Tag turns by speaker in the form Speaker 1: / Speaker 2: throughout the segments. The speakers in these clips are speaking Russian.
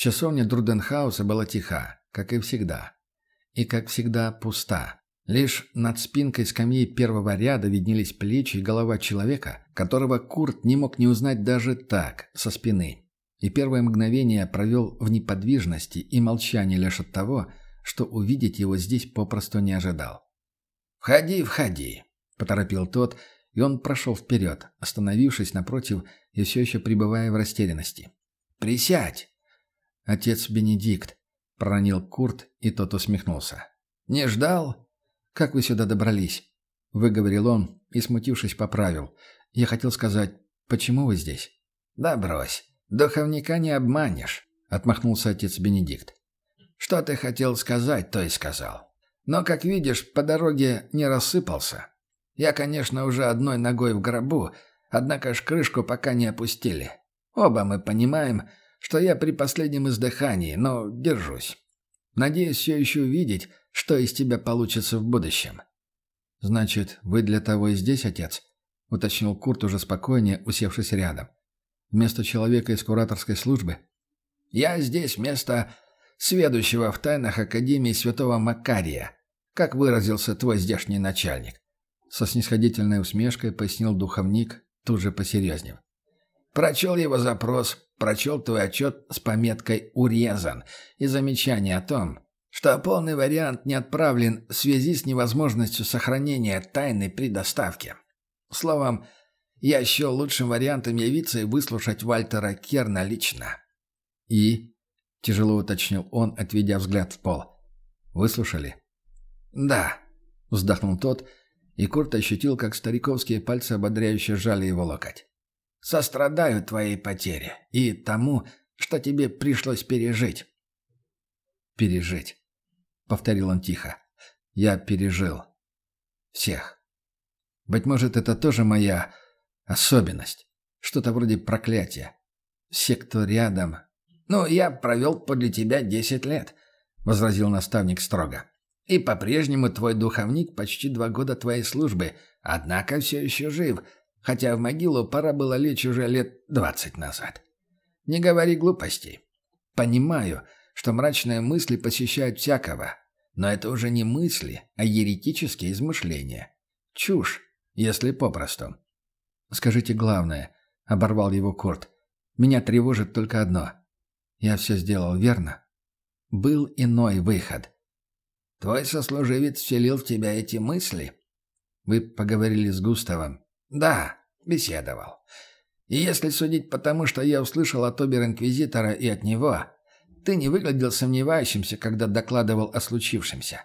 Speaker 1: Часовня Друденхауса была тиха, как и всегда. И, как всегда, пуста. Лишь над спинкой скамьи первого ряда виднелись плечи и голова человека, которого Курт не мог не узнать даже так, со спины. И первое мгновение провел в неподвижности и молчании лишь от того, что увидеть его здесь попросту не ожидал.
Speaker 2: «Входи, входи», — поторопил тот, и он прошел вперед, остановившись напротив и все еще пребывая в растерянности. «Присядь!»
Speaker 1: «Отец Бенедикт», — проронил Курт, и тот усмехнулся.
Speaker 2: «Не ждал?»
Speaker 1: «Как вы сюда добрались?» — выговорил он и, смутившись, поправил. «Я хотел сказать, почему вы здесь?»
Speaker 2: «Да брось, духовника не обманешь», — отмахнулся отец Бенедикт. «Что ты хотел сказать, то и сказал. Но, как видишь, по дороге не рассыпался. Я, конечно, уже одной ногой в гробу, однако ж крышку пока не опустили. Оба мы понимаем, что я при последнем издыхании, но держусь. Надеюсь все еще увидеть, что из тебя получится в будущем».
Speaker 1: «Значит, вы для того и здесь, отец?» — уточнил Курт уже спокойнее, усевшись рядом. «Вместо человека из кураторской службы?»
Speaker 2: «Я здесь вместо сведущего в тайнах Академии Святого Макария, как выразился твой здешний начальник.
Speaker 1: Со снисходительной усмешкой пояснил духовник, тут же посерьезнев.
Speaker 2: Прочел его запрос, прочел твой отчет с пометкой «Урезан» и замечание о том, что полный вариант не отправлен в связи с невозможностью сохранения тайны при доставке. Словом, я счел лучшим вариантом явиться и выслушать Вальтера Керна лично.
Speaker 1: «И?» — тяжело уточнил он, отведя взгляд в пол. «Выслушали?»
Speaker 2: «Да», —
Speaker 1: вздохнул тот, и Курт ощутил, как стариковские пальцы ободряюще сжали его локоть.
Speaker 2: «Сострадаю твоей потере и тому, что тебе пришлось пережить».
Speaker 1: «Пережить», — повторил он тихо. «Я пережил. Всех. Быть может, это тоже моя особенность. Что-то вроде проклятия. Все, кто рядом...»
Speaker 2: «Ну, я провел подле тебя десять лет», — возразил наставник строго. И по-прежнему твой духовник почти два года твоей службы, однако все еще жив, хотя в могилу пора было лечь уже лет двадцать назад. Не говори глупостей. Понимаю, что мрачные мысли посещают всякого, но это уже не мысли, а еретические измышления. Чушь, если попросту.
Speaker 1: «Скажите главное», — оборвал его Курт. «Меня тревожит только одно. Я все сделал верно?» Был иной выход.
Speaker 2: Твой сослуживец вселил в тебя эти мысли?
Speaker 1: Вы поговорили с Густавом?
Speaker 2: Да, беседовал. И если судить по тому, что я услышал от обер-инквизитора и от него, ты не выглядел сомневающимся, когда докладывал о случившемся.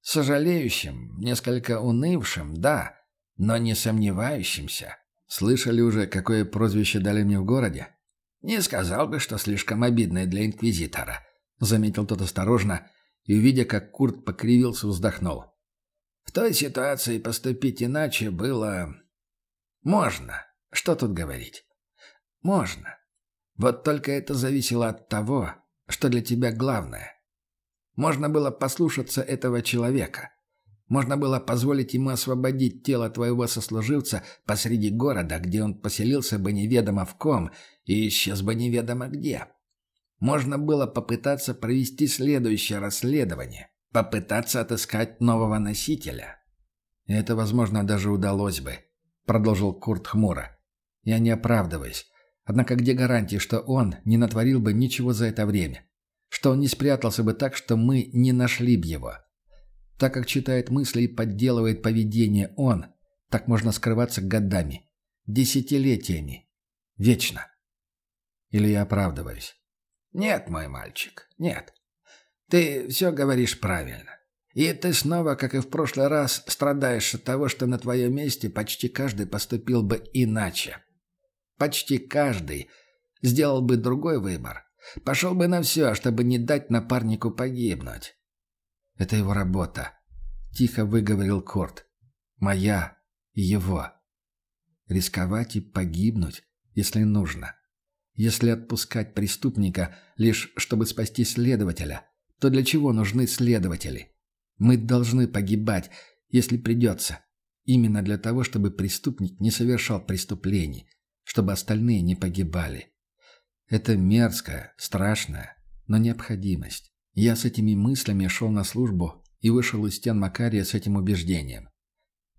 Speaker 2: Сожалеющим, несколько унывшим, да, но не сомневающимся.
Speaker 1: Слышали уже, какое прозвище дали мне в городе?
Speaker 2: Не сказал бы, что слишком обидное для инквизитора,
Speaker 1: заметил тот осторожно, и, увидя, как Курт покривился, вздохнул.
Speaker 2: В той ситуации поступить иначе было... Можно. Что тут говорить? Можно. Вот только это зависело от того, что для тебя главное. Можно было послушаться этого человека. Можно было позволить ему освободить тело твоего сослуживца посреди города, где он поселился бы неведомо в ком и исчез бы неведомо где. Можно было попытаться провести следующее расследование, попытаться отыскать нового носителя.
Speaker 1: Это, возможно, даже удалось бы, продолжил Курт хмуро. Я не оправдываюсь. Однако где гарантии, что он не натворил бы ничего за это время? Что он не спрятался бы так, что мы не нашли бы его? Так как читает мысли и подделывает поведение он, так можно скрываться годами, десятилетиями, вечно. Или я оправдываюсь?
Speaker 2: «Нет, мой мальчик, нет. Ты все говоришь правильно. И ты снова, как и в прошлый раз, страдаешь от того, что на твоем месте почти каждый поступил бы иначе. Почти каждый сделал бы другой выбор. Пошел бы на все, чтобы не дать напарнику погибнуть.
Speaker 1: Это его работа. Тихо выговорил Корт. Моя и его. Рисковать и погибнуть, если нужно. Если отпускать преступника лишь чтобы спасти следователя, то для чего нужны следователи? Мы должны погибать, если придется. Именно для того, чтобы преступник не совершал преступлений, чтобы остальные не погибали. Это мерзкое, страшное, но необходимость. Я с этими мыслями шел на службу и вышел из стен Макария с этим убеждением.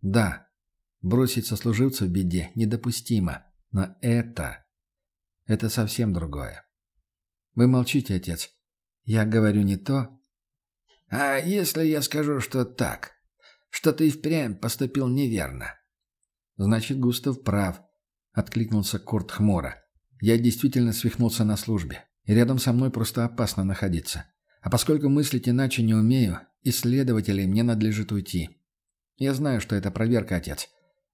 Speaker 1: Да, бросить сослуживца в беде недопустимо, но это... Это совсем другое. Вы молчите, отец. Я говорю не то.
Speaker 2: А если я скажу, что так? Что ты впрямь поступил неверно?
Speaker 1: Значит, Густав прав, откликнулся Курт хмуро. Я действительно свихнулся на службе, и рядом со мной просто опасно находиться. А поскольку мыслить иначе не умею, исследователей мне надлежит уйти. Я знаю, что это проверка, отец.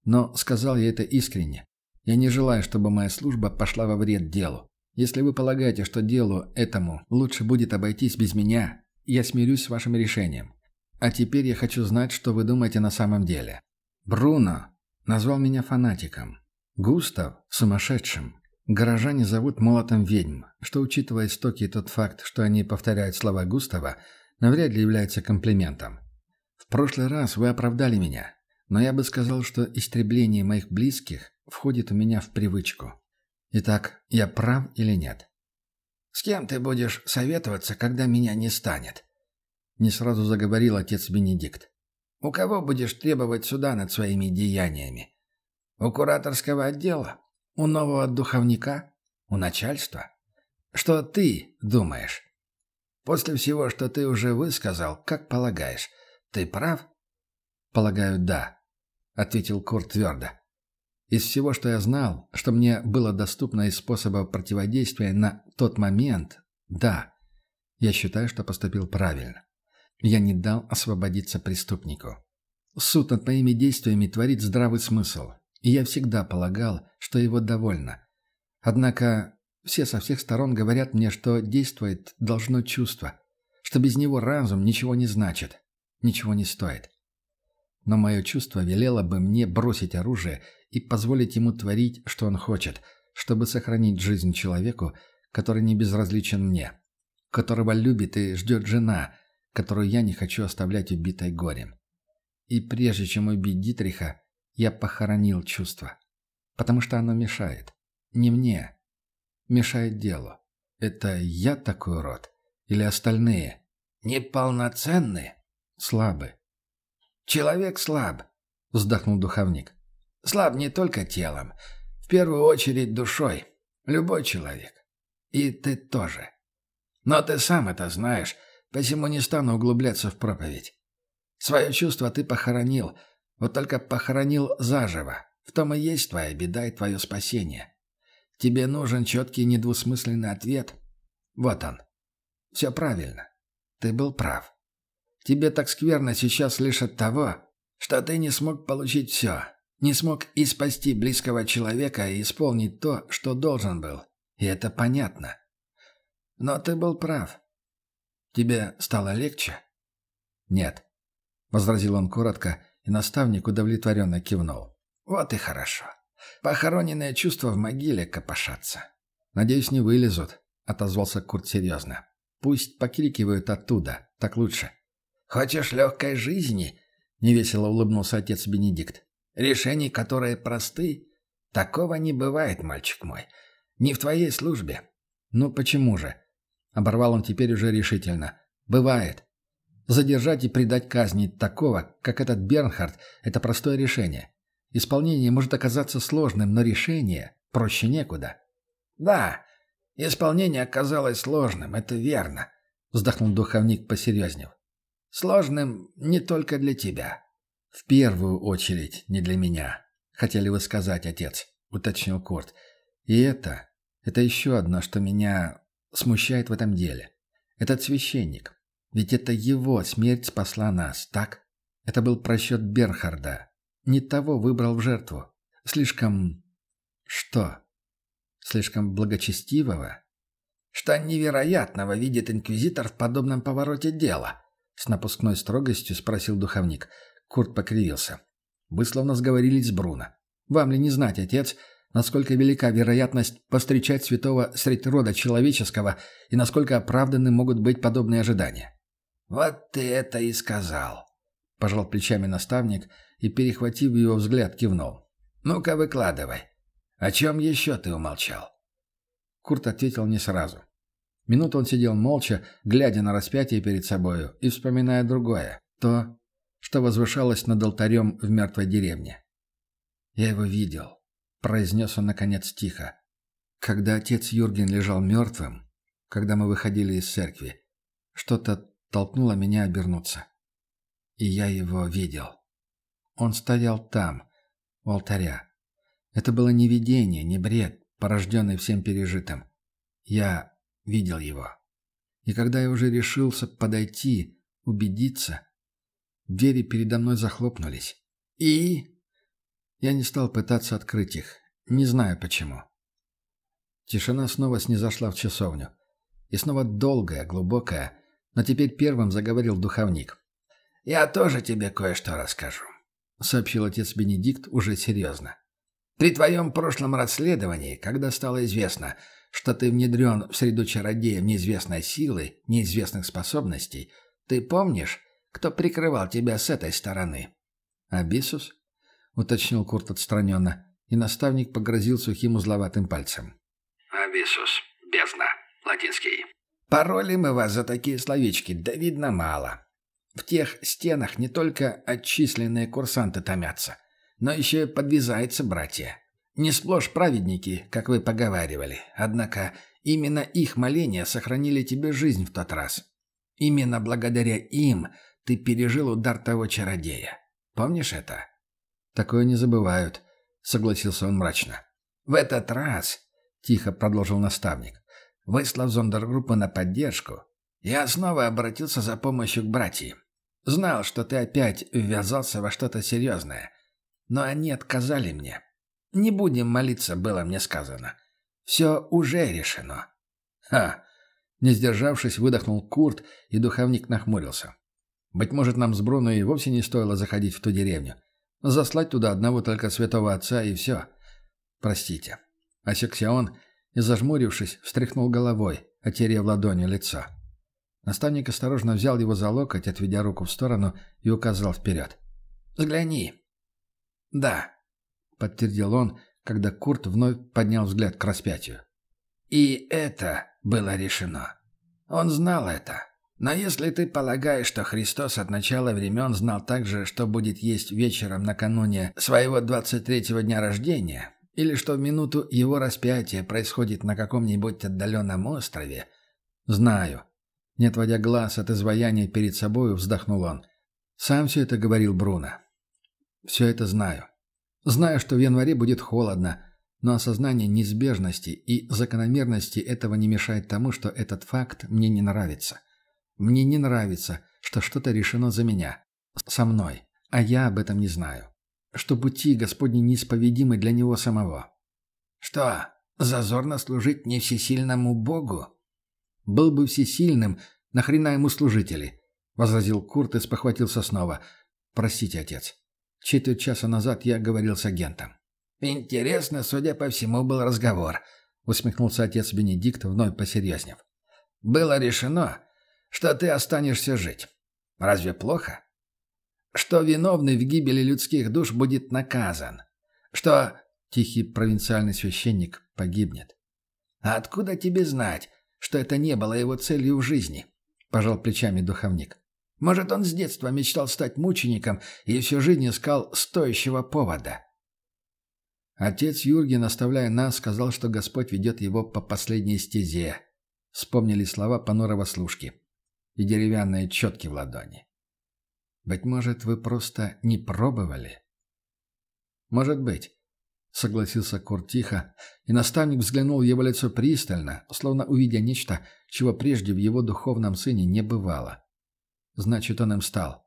Speaker 1: Но сказал я это искренне. Я не желаю, чтобы моя служба пошла во вред делу. Если вы полагаете, что делу этому лучше будет обойтись без меня, я смирюсь с вашим решением. А теперь я хочу знать, что вы думаете на самом деле. Бруно назвал меня фанатиком. Густав – сумасшедшим. Горожане зовут молотом ведьм, что, учитывая истоки и тот факт, что они повторяют слова Густава, навряд ли является комплиментом. В прошлый раз вы оправдали меня, но я бы сказал, что истребление моих близких входит у меня в привычку. Итак, я прав или нет?
Speaker 2: «С кем ты будешь советоваться, когда меня не станет?»
Speaker 1: Не сразу заговорил отец Бенедикт.
Speaker 2: «У кого будешь требовать суда над своими деяниями? У кураторского отдела? У нового духовника? У начальства? Что ты думаешь? После всего, что ты уже высказал, как полагаешь, ты прав?»
Speaker 1: «Полагаю, да», — ответил Курт твердо. Из всего, что я знал, что мне было доступно из способа противодействия на тот момент, да, я считаю, что поступил правильно. Я не дал освободиться преступнику. Суд над моими действиями творит здравый смысл, и я всегда полагал, что его довольно. Однако все со всех сторон говорят мне, что действует должно чувство, что без него разум ничего не значит, ничего не стоит. Но мое чувство велело бы мне бросить оружие и позволить ему творить, что он хочет, чтобы сохранить жизнь человеку, который не безразличен мне, которого любит и ждет жена, которую я не хочу оставлять убитой горем. И прежде чем убить Дитриха, я похоронил чувство, потому что оно мешает. Не мне. Мешает делу. Это я такой урод? Или остальные?
Speaker 2: Неполноценные?
Speaker 1: Слабы.
Speaker 2: «Человек слаб», — вздохнул духовник. «Слаб не только телом, в первую очередь душой. Любой человек. И ты тоже. Но ты сам это знаешь, посему не стану углубляться в проповедь. Свое чувство ты похоронил, вот только похоронил заживо. В том и есть твоя беда и твое спасение. Тебе нужен четкий недвусмысленный ответ. Вот он. Все правильно. Ты был прав. Тебе так скверно сейчас лишь от того, что ты не смог получить все, не смог и спасти близкого человека и исполнить то, что должен был. И это понятно. Но ты был прав. Тебе стало легче?
Speaker 1: Нет, — возразил он коротко, и наставник удовлетворенно кивнул.
Speaker 2: Вот и хорошо. Похороненные чувства в могиле копошатся.
Speaker 1: Надеюсь, не вылезут, — отозвался Курт серьезно. Пусть покрикивают оттуда, так лучше.
Speaker 2: — «Хочешь легкой жизни?» — невесело улыбнулся отец Бенедикт. «Решений, которые просты? Такого не бывает, мальчик мой. Не в твоей службе».
Speaker 1: «Ну почему же?» — оборвал он теперь уже решительно. «Бывает. Задержать и предать казни такого, как этот Бернхард, это простое решение. Исполнение может оказаться сложным, но решение проще некуда».
Speaker 2: «Да, исполнение оказалось сложным, это верно», — вздохнул духовник посерьезнев. Сложным не только для тебя.
Speaker 1: В первую очередь не для меня. Хотели вы сказать, отец, уточнил Корт. И это, это еще одно, что меня смущает в этом деле. Этот священник. Ведь это его смерть спасла нас, так? Это был просчет Берхарда. Не того выбрал в жертву. Слишком... Что? Слишком благочестивого?
Speaker 2: Что невероятного видит инквизитор в подобном повороте дела?
Speaker 1: С напускной строгостью спросил духовник. Курт покривился. «Вы словно сговорились с Бруно. Вам ли не знать, отец, насколько велика вероятность повстречать святого средь рода человеческого и насколько оправданы могут быть подобные ожидания?»
Speaker 2: «Вот ты это и сказал», — пожал плечами наставник и, перехватив его взгляд, кивнул. «Ну-ка, выкладывай. О чем еще ты умолчал?»
Speaker 1: Курт ответил не сразу. Минуту он сидел молча, глядя на распятие перед собою и вспоминая другое, то, что возвышалось над алтарем в мертвой деревне. «Я его видел», — произнес он наконец тихо. «Когда отец Юрген лежал мертвым, когда мы выходили из церкви, что-то толкнуло меня обернуться. И я его видел. Он стоял там, у алтаря. Это было не видение, не бред, порожденный всем пережитым. Я видел его. И когда я уже решился подойти, убедиться, двери передо мной захлопнулись. И... Я не стал пытаться открыть их. Не знаю почему. Тишина снова снизошла в часовню. И снова долгая, глубокая, но теперь первым заговорил духовник.
Speaker 2: «Я тоже тебе кое-что расскажу», — сообщил отец Бенедикт уже серьезно. «При твоем прошлом расследовании, когда стало известно, что ты внедрен в среду чародеев неизвестной силы, неизвестных способностей, ты помнишь, кто прикрывал тебя с этой стороны?»
Speaker 1: «Абисус?» — уточнил Курт отстраненно, и наставник погрозил сухим узловатым пальцем.
Speaker 2: «Абисус. Бездна. Латинский. Пароли мы вас за такие словечки, да видно мало. В тех стенах не только отчисленные курсанты томятся, но еще и подвязаются братья. Не сплошь праведники, как вы поговаривали, однако именно их моления сохранили тебе жизнь в тот раз. Именно благодаря им ты пережил удар того чародея. Помнишь это?
Speaker 1: Такое не забывают, согласился он мрачно.
Speaker 2: В этот раз, тихо продолжил наставник, выслав зондергруппу на поддержку, я снова обратился за помощью к братьям. Знал, что ты опять ввязался во что-то серьезное. Но они отказали мне. Не будем молиться, было мне сказано. Все уже решено.
Speaker 1: Ха! Не сдержавшись, выдохнул Курт, и духовник нахмурился. Быть может, нам с Бруно и вовсе не стоило заходить в ту деревню. Заслать туда одного только святого отца, и все. Простите. Осекся он и, зажмурившись, встряхнул головой, отерев ладонью лицо. Наставник осторожно взял его за локоть, отведя руку в сторону, и указал вперед.
Speaker 2: «Взгляни». «Да», — подтвердил он, когда Курт вновь поднял взгляд к распятию. «И это было решено. Он знал это. Но если ты полагаешь, что Христос от начала времен знал также, что будет есть вечером накануне своего 23-го дня рождения, или что в минуту его распятия происходит на каком-нибудь отдаленном острове,
Speaker 1: знаю», не отводя глаз от изваяния перед собою, вздохнул он. «Сам все это говорил Бруно. Все это знаю. Знаю, что в январе будет холодно, но осознание неизбежности и закономерности этого не мешает тому, что этот факт мне не нравится. Мне не нравится, что что-то решено за меня. Со мной. А я об этом не знаю. Что пути Господни неисповедимы для него самого.
Speaker 2: Что, зазорно служить не всесильному Богу?
Speaker 1: «Был бы всесильным, нахрена ему служители?» — возразил Курт и спохватился снова. «Простите, отец. Четверть часа назад я говорил с агентом».
Speaker 2: «Интересно, судя по всему, был разговор», — усмехнулся отец Бенедикт, вновь посерьезнев. «Было решено, что ты останешься жить. Разве плохо? Что виновный в гибели людских душ будет наказан. Что...»
Speaker 1: Тихий провинциальный священник погибнет.
Speaker 2: «А откуда тебе знать, что это не было его целью в жизни», – пожал плечами духовник. «Может, он с детства мечтал стать мучеником и всю жизнь искал стоящего повода».
Speaker 1: Отец Юрген, оставляя нас, сказал, что Господь ведет его по последней стезе. Вспомнили слова понурого служки и деревянные четки в ладони. «Быть может, вы просто не пробовали?» «Может быть. — согласился Курт тихо, и наставник взглянул в его лицо пристально, словно увидя нечто, чего прежде в его духовном сыне не бывало. Значит, он им стал.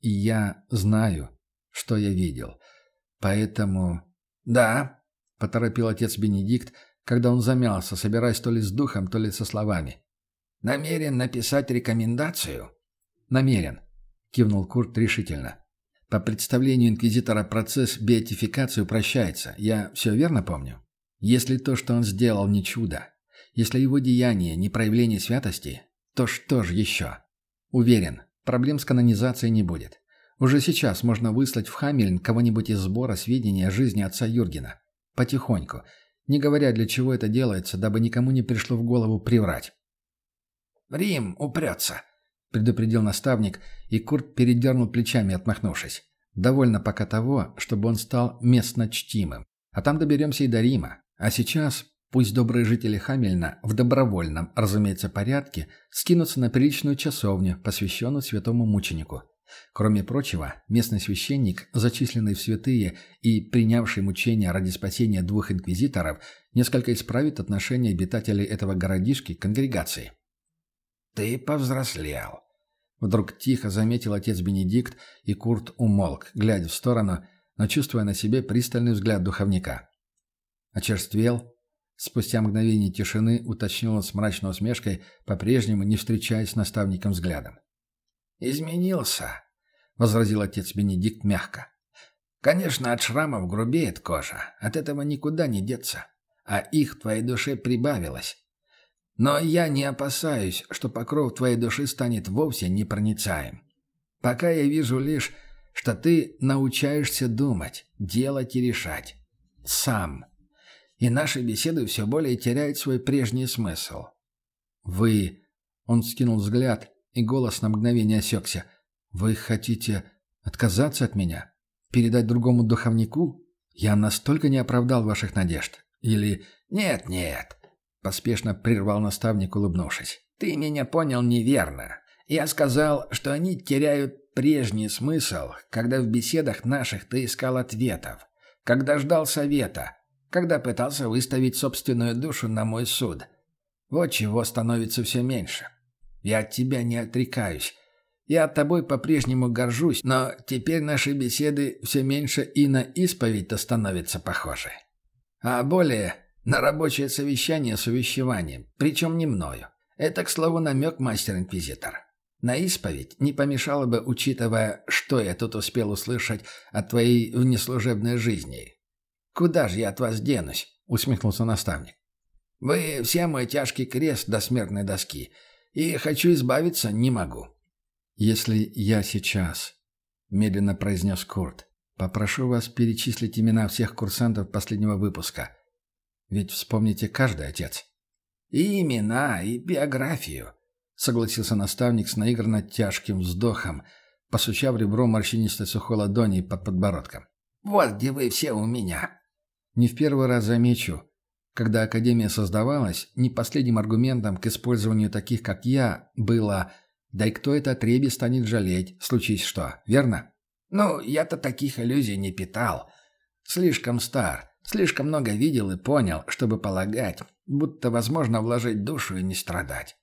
Speaker 1: И я знаю, что я видел. Поэтому... «Да», — поторопил отец Бенедикт, когда он замялся, собираясь то ли с духом, то ли со словами.
Speaker 2: «Намерен написать рекомендацию?»
Speaker 1: «Намерен», — кивнул Курт решительно. По представлению инквизитора процесс беатификации упрощается. Я все верно помню? Если то, что он сделал, не чудо, если его деяние не проявление святости, то что же еще? Уверен, проблем с канонизацией не будет. Уже сейчас можно выслать в Хамельн кого-нибудь из сбора сведений о жизни отца Юргена. Потихоньку. Не говоря, для чего это делается, дабы никому не пришло в голову приврать.
Speaker 2: Рим упрется», —
Speaker 1: предупредил наставник, и Курт передернул плечами, отмахнувшись. «Довольно пока того, чтобы он стал местно чтимым. А там доберемся и до Рима. А сейчас пусть добрые жители Хамельна в добровольном, разумеется, порядке скинутся на приличную часовню, посвященную святому мученику. Кроме прочего, местный священник, зачисленный в святые и принявший мучения ради спасения двух инквизиторов, несколько исправит отношение обитателей этого городишки к конгрегации.
Speaker 2: «Ты повзрослел», —
Speaker 1: вдруг тихо заметил отец Бенедикт, и Курт умолк, глядя в сторону, но чувствуя на себе пристальный взгляд духовника. Очерствел, спустя мгновение тишины уточнил он с мрачной усмешкой, по-прежнему не встречаясь с наставником взглядом.
Speaker 2: «Изменился», — возразил отец Бенедикт мягко. «Конечно, от шрамов грубеет кожа, от этого никуда не деться, а их в твоей душе прибавилось. Но я не опасаюсь, что покров твоей души станет вовсе непроницаем. Пока я вижу лишь, что ты научаешься думать, делать и решать. Сам. И наши беседы все более теряют свой прежний смысл.
Speaker 1: Вы... Он скинул взгляд, и голос на мгновение осекся. «Вы хотите отказаться от меня? Передать другому духовнику? Я настолько не оправдал ваших надежд. Или...
Speaker 2: Нет, нет!» Поспешно прервал наставник, улыбнувшись. «Ты меня понял неверно. Я сказал, что они теряют прежний смысл, когда в беседах наших ты искал ответов, когда ждал совета, когда пытался выставить собственную душу на мой суд. Вот чего становится все меньше. Я от тебя не отрекаюсь. Я от тобой по-прежнему горжусь, но теперь наши беседы все меньше и на исповедь-то становятся похожи. А более на рабочее совещание с увещеванием, причем не мною. Это, к слову, намек, мастер-инквизитор. На исповедь не помешало бы, учитывая, что я тут успел услышать о твоей внеслужебной жизни. «Куда же я от вас денусь?» — усмехнулся наставник. «Вы все мой тяжкий крест до смертной доски, и хочу избавиться не могу».
Speaker 1: «Если я сейчас», — медленно произнес Курт, — «попрошу вас перечислить имена всех курсантов последнего выпуска. Ведь вспомните каждый отец».
Speaker 2: «И имена, и биографию», — согласился наставник с наигранно тяжким вздохом, посучав ребром морщинистой сухой ладони под подбородком. «Вот где вы все у меня».
Speaker 1: «Не в первый раз замечу, когда Академия создавалась, не последним аргументом к использованию таких, как я, было «Да и кто это отреби станет жалеть, случись что, верно?»
Speaker 2: «Ну, я-то таких иллюзий не питал. Слишком стар, слишком много видел и понял, чтобы полагать, будто возможно вложить душу и не страдать.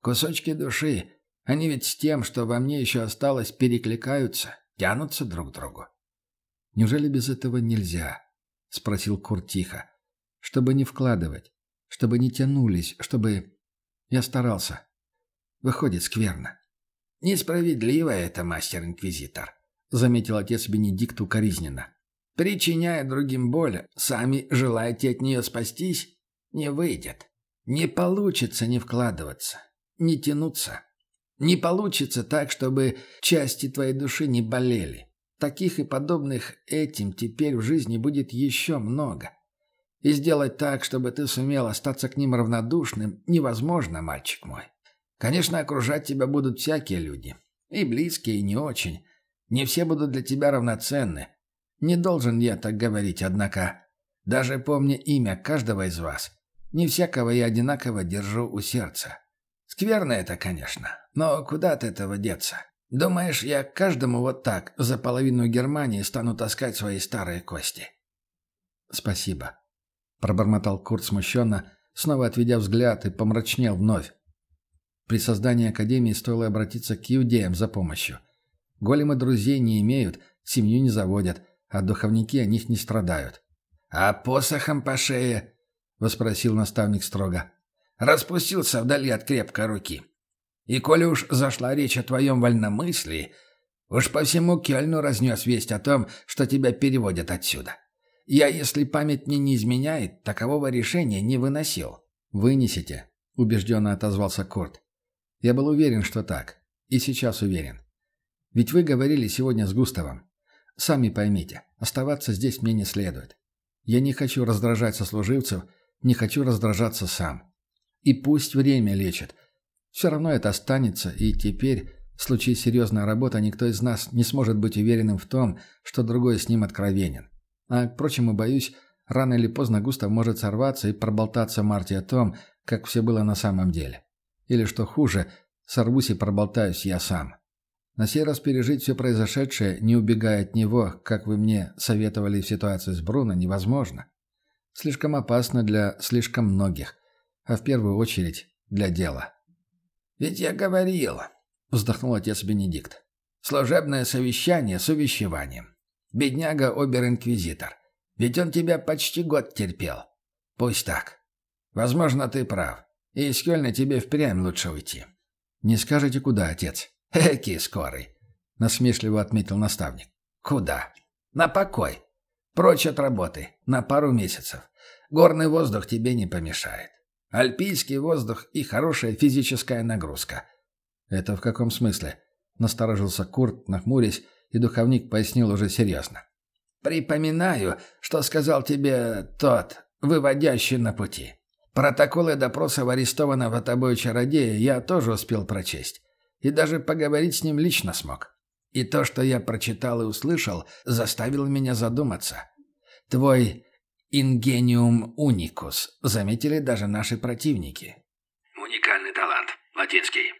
Speaker 2: Кусочки души, они ведь с тем, что во мне еще осталось, перекликаются, тянутся друг к другу».
Speaker 1: «Неужели без этого нельзя?» — спросил Кур тихо чтобы не вкладывать, чтобы не тянулись, чтобы... Я старался. Выходит скверно.
Speaker 2: «Несправедливо это, мастер-инквизитор», — заметил отец Бенедикт укоризненно. «Причиняя другим боль, сами желаете от нее спастись? Не выйдет. Не получится не вкладываться, не тянуться. Не получится так, чтобы части твоей души не болели. Таких и подобных этим теперь в жизни будет еще много. И сделать так, чтобы ты сумел остаться к ним равнодушным, невозможно, мальчик мой. Конечно, окружать тебя будут всякие люди. И близкие, и не очень. Не все будут для тебя равноценны. Не должен я так говорить, однако. Даже помня имя каждого из вас, не всякого я одинаково держу у сердца. Скверно это, конечно, но куда от этого деться? Думаешь, я каждому вот так за половину Германии стану таскать свои старые кости?
Speaker 1: Спасибо. Пробормотал Курт смущенно, снова отведя взгляд и помрачнел вновь. При создании Академии стоило обратиться к иудеям за помощью. Големы друзей не имеют, семью не заводят, а духовники о них не страдают.
Speaker 2: «А посохом по шее?» — воспросил наставник строго. «Распустился вдали от крепкой руки. И коли уж зашла речь о твоем вольномыслии, уж по всему Кельну разнес весть о том, что тебя переводят отсюда. Я, если память мне не изменяет, такового решения не выносил».
Speaker 1: «Вынесите», — убежденно отозвался Корт. «Я был уверен, что так. И сейчас уверен. Ведь вы говорили сегодня с Густавом. Сами поймите, оставаться здесь мне не следует. Я не хочу раздражать сослуживцев, не хочу раздражаться сам. И пусть время лечит. Все равно это останется, и теперь, в случае серьезной работы, никто из нас не сможет быть уверенным в том, что другой с ним откровенен. А, впрочем, и боюсь, рано или поздно Густав может сорваться и проболтаться Марте о том, как все было на самом деле. Или, что хуже, сорвусь и проболтаюсь я сам. На сей раз пережить все произошедшее, не убегая от него, как вы мне советовали в ситуации с Бруно, невозможно. Слишком опасно для слишком многих, а в первую очередь для дела.
Speaker 2: «Ведь я говорил», — вздохнул отец Бенедикт. «Служебное совещание с увещеванием. Бедняга обер-инквизитор. Ведь он тебя почти год терпел. Пусть так. Возможно, ты прав. И из Кёльна тебе впрямь лучше уйти».
Speaker 1: «Не скажете, куда, отец?»
Speaker 2: «Эки скорый», — насмешливо отметил наставник. «Куда? На покой. Прочь от работы. На пару месяцев. Горный воздух тебе не помешает. Альпийский воздух и хорошая физическая нагрузка».
Speaker 1: «Это в каком смысле?» — насторожился Курт, нахмурясь, и духовник пояснил уже серьезно.
Speaker 2: «Припоминаю, что сказал тебе тот, выводящий на пути. Протоколы допросов арестованного тобой чародея я тоже успел прочесть и даже поговорить с ним лично смог. И то, что я прочитал и услышал, заставило меня задуматься. Твой «ингениум уникус» заметили даже наши противники.
Speaker 3: Уникальный талант. Латинский.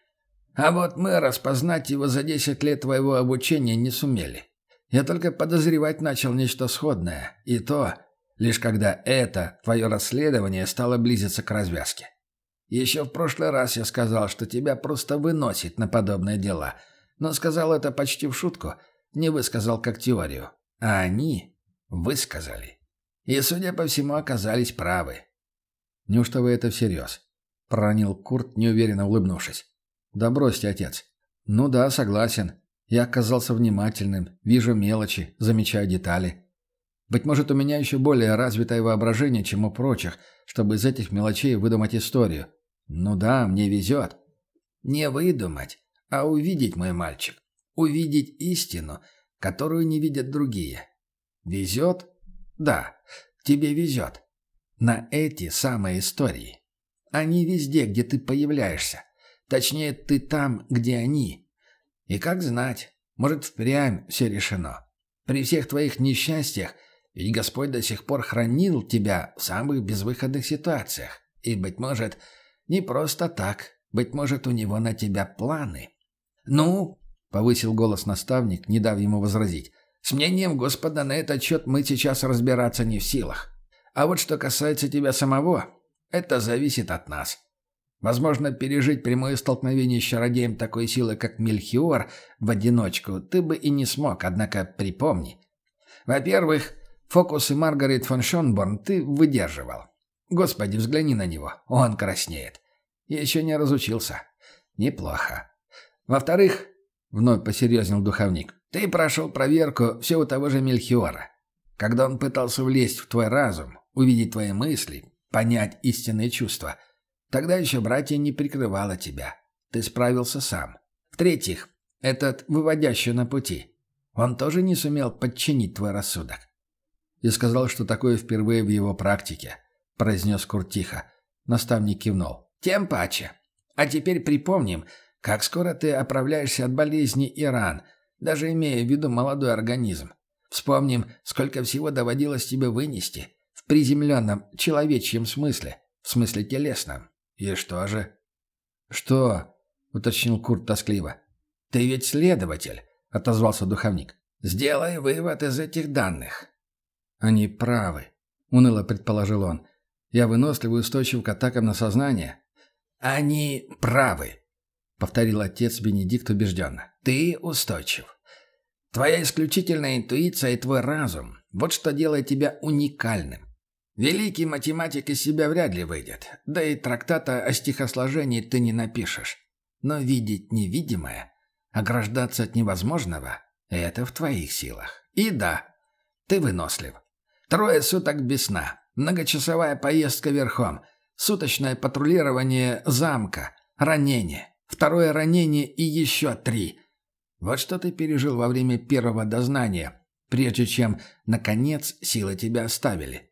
Speaker 2: А вот мы распознать его за 10 лет твоего обучения не сумели. Я только подозревать начал нечто сходное, и то, лишь когда это, твое расследование, стало близиться к развязке. Еще в прошлый раз я сказал, что тебя просто выносит на подобные дела, но сказал это почти в шутку, не высказал как теорию. А они высказали. И, судя по всему, оказались правы.
Speaker 1: «Неужто вы это всерьез?» — проронил Курт, неуверенно улыбнувшись. «Да бросьте, отец». «Ну да, согласен. Я оказался внимательным, вижу мелочи, замечаю детали. Быть может, у меня еще более развитое воображение, чем у прочих, чтобы из этих мелочей выдумать историю. Ну да, мне везет.
Speaker 2: Не выдумать, а увидеть, мой мальчик. Увидеть истину, которую не видят другие. Везет? Да, тебе везет. На эти самые истории. Они везде, где ты появляешься. Точнее, ты там, где они. И как знать, может, впрямь все решено. При всех твоих несчастьях ведь Господь до сих пор хранил тебя в самых безвыходных ситуациях. И, быть может, не просто так. Быть может, у него на тебя планы. Ну, — повысил голос наставник, не дав ему возразить, — с мнением Господа на этот счет мы сейчас разбираться не в силах. А вот что касается тебя самого, это зависит от нас. Возможно, пережить прямое столкновение с чародеем такой силы, как Мельхиор, в одиночку ты бы и не смог, однако припомни. Во-первых, Фокусы Маргарет фон Шонборн ты выдерживал. Господи, взгляни на него. Он краснеет. Еще не разучился. Неплохо. Во-вторых, вновь посерьезнел духовник, ты прошел проверку все у того же Мельхиора. Когда он пытался влезть в твой разум, увидеть твои мысли, понять истинные чувства, тогда еще братья не прикрывало тебя. Ты справился сам. В-третьих, этот выводящий на пути. Он тоже не сумел подчинить твой рассудок
Speaker 1: и сказал, что такое впервые в его практике», — произнес Курт тихо. Наставник кивнул.
Speaker 2: «Тем паче. А теперь припомним, как скоро ты оправляешься от болезни и ран, даже имея в виду молодой организм. Вспомним, сколько всего доводилось тебе вынести в приземленном человечьем смысле, в смысле телесном. И что же?»
Speaker 1: «Что?» — уточнил Курт тоскливо.
Speaker 2: «Ты ведь следователь», — отозвался духовник. «Сделай вывод из этих данных.
Speaker 1: «Они правы», — уныло предположил он. «Я выносливый устойчив к атакам на сознание».
Speaker 2: «Они правы», — повторил отец Бенедикт убежденно. «Ты устойчив. Твоя исключительная интуиция и твой разум — вот что делает тебя уникальным. Великий математик из себя вряд ли выйдет, да и трактата о стихосложении ты не напишешь. Но видеть невидимое, ограждаться от невозможного — это в твоих силах. И да, ты вынослив. Трое суток без сна, многочасовая поездка верхом, суточное патрулирование замка, ранение, второе ранение и еще три. Вот что ты пережил во время первого дознания, прежде чем, наконец, силы тебя оставили.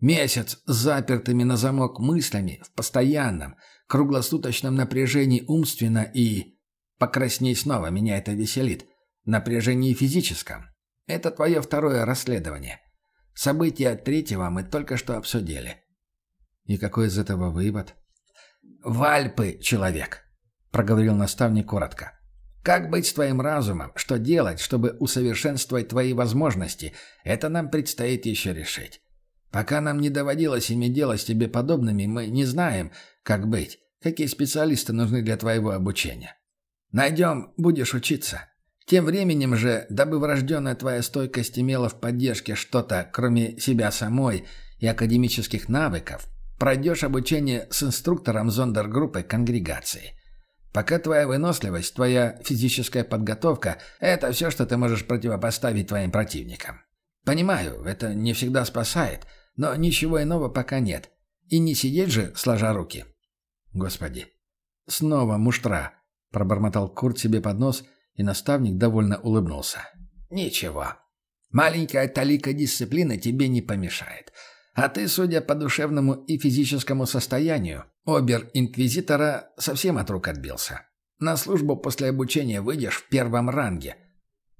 Speaker 2: Месяц с запертыми на замок мыслями в постоянном, круглосуточном напряжении умственно и... Покрасней снова, меня это веселит. Напряжении физическом. Это твое второе расследование. События третьего мы только что обсудили.
Speaker 1: И какой из этого вывод?
Speaker 2: В Альпы, человек, проговорил наставник коротко. Как быть с твоим разумом? Что делать, чтобы усовершенствовать твои возможности? Это нам предстоит еще решить. Пока нам не доводилось иметь дело с тебе подобными, мы не знаем, как быть, какие специалисты нужны для твоего обучения. Найдем, будешь учиться. Тем временем же, дабы врожденная твоя стойкость имела в поддержке что-то, кроме себя самой и академических навыков, пройдешь обучение с инструктором зондергруппы конгрегации. Пока твоя выносливость, твоя физическая подготовка – это все, что ты можешь противопоставить твоим противникам. Понимаю, это не всегда спасает, но ничего иного пока нет. И не сидеть же, сложа руки.
Speaker 1: Господи. Снова муштра, пробормотал Курт себе под нос, и наставник довольно улыбнулся.
Speaker 2: Ничего. Маленькая талика дисциплины тебе не помешает. А ты, судя по душевному и физическому состоянию, обер-инквизитора совсем от рук отбился. На службу после обучения выйдешь в первом ранге.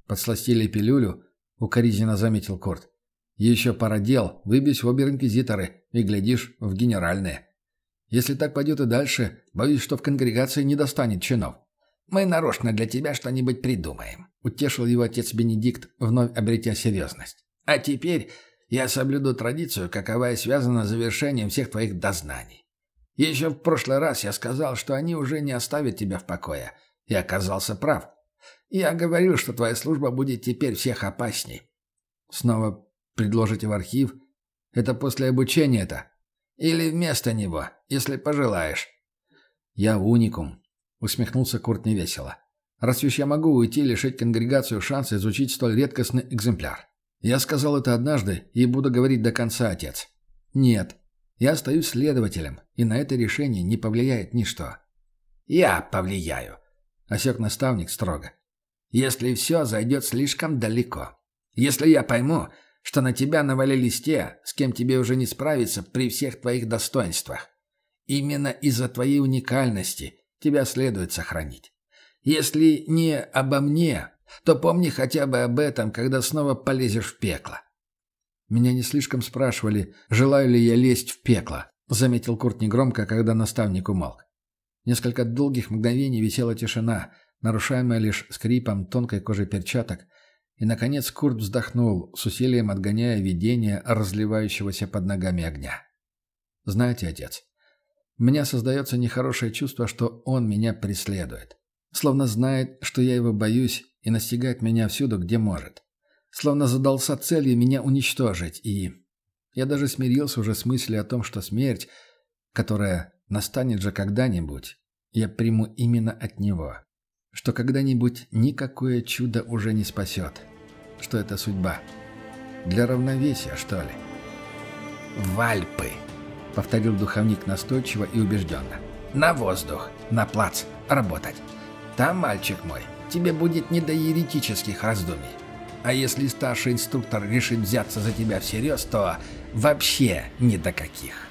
Speaker 1: Подсластили пилюлю, укоризненно заметил Курт. Еще пара дел, выбьюсь в обер-инквизиторы и, глядишь, в генеральные. Если так пойдет и дальше, боюсь, что в конгрегации не достанет чинов.
Speaker 2: Мы нарочно для тебя что-нибудь придумаем», — утешил его отец Бенедикт, вновь обретя серьезность. «А теперь я соблюду традицию, каковая связана с завершением всех твоих дознаний. Еще в прошлый раз я сказал, что они уже не оставят тебя в покое, и оказался прав. Я говорил, что твоя служба будет теперь всех опасней.
Speaker 1: Снова предложите в архив? Это после обучения-то?
Speaker 2: Или вместо него, если пожелаешь.
Speaker 1: Я уникум, усмехнулся Курт невесело. Раз уж я могу уйти и лишить конгрегацию шанса изучить столь редкостный экземпляр. Я сказал это однажды и буду говорить до конца, отец. Нет, я остаюсь следователем, и на это решение не повлияет ничто.
Speaker 2: Я повлияю, осек наставник строго. Если все зайдет слишком далеко. Если я пойму, что на тебя навалились те, с кем тебе уже не справиться при всех твоих достоинствах. Именно из-за твоей уникальности тебя следует сохранить. Если не обо мне, то помни хотя бы об этом, когда снова полезешь в пекло.
Speaker 1: Меня не слишком спрашивали, желаю ли я лезть в пекло, заметил Курт негромко, когда наставник умолк. Несколько долгих мгновений висела тишина, нарушаемая лишь скрипом тонкой кожи перчаток, и, наконец, Курт вздохнул, с усилием отгоняя видение разливающегося под ногами огня. «Знаете, отец, меня создается нехорошее чувство, что он меня преследует. Словно знает, что я его боюсь и настигает меня всюду, где может. Словно задался целью меня уничтожить, и... Я даже смирился уже с мыслью о том, что смерть, которая настанет же когда-нибудь, я приму именно от него что когда-нибудь никакое чудо уже не спасет, что это судьба. Для равновесия, что ли?
Speaker 2: «В Альпы», — повторил духовник настойчиво и убежденно. «На воздух, на плац, работать. Там, мальчик мой, тебе будет не до еретических раздумий. А если старший инструктор решит взяться за тебя всерьез, то вообще ни до каких».